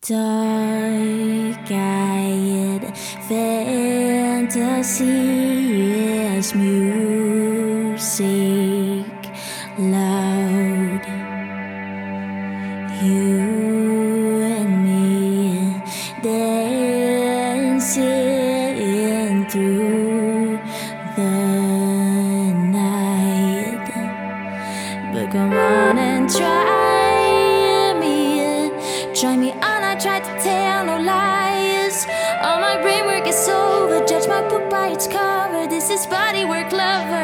Dark-eyed fantasy is music loud. You and me dancing through the night. But come on and try tried to tell no lies. All my brain work is over. Judge my book by its cover. This is body work lover,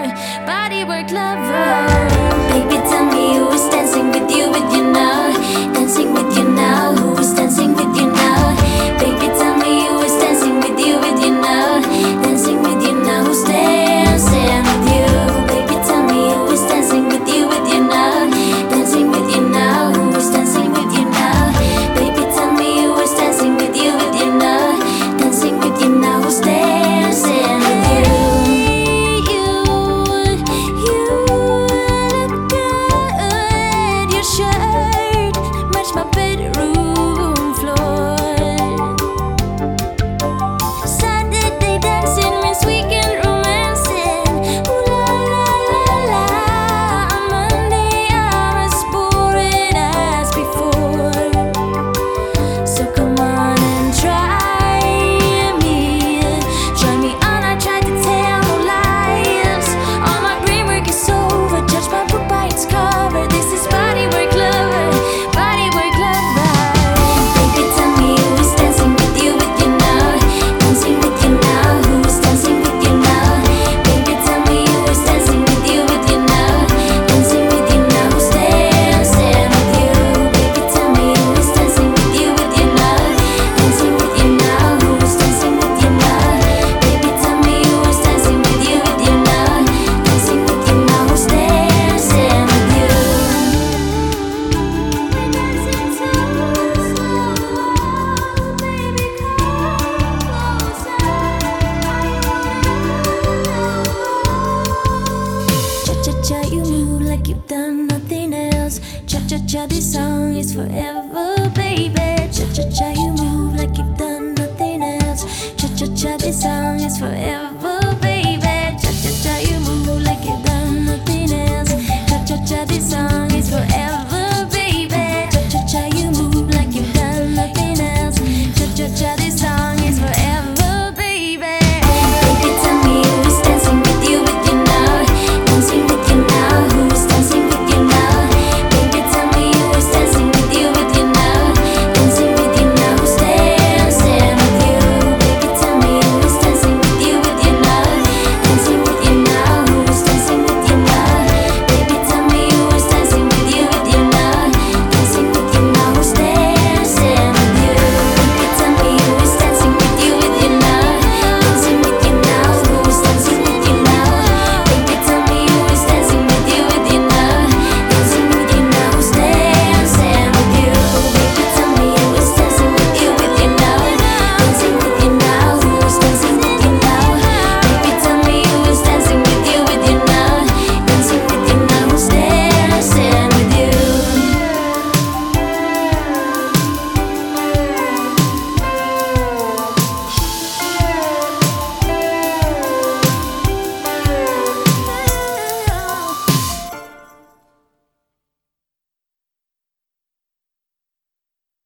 Cha-cha, this song is forever, baby.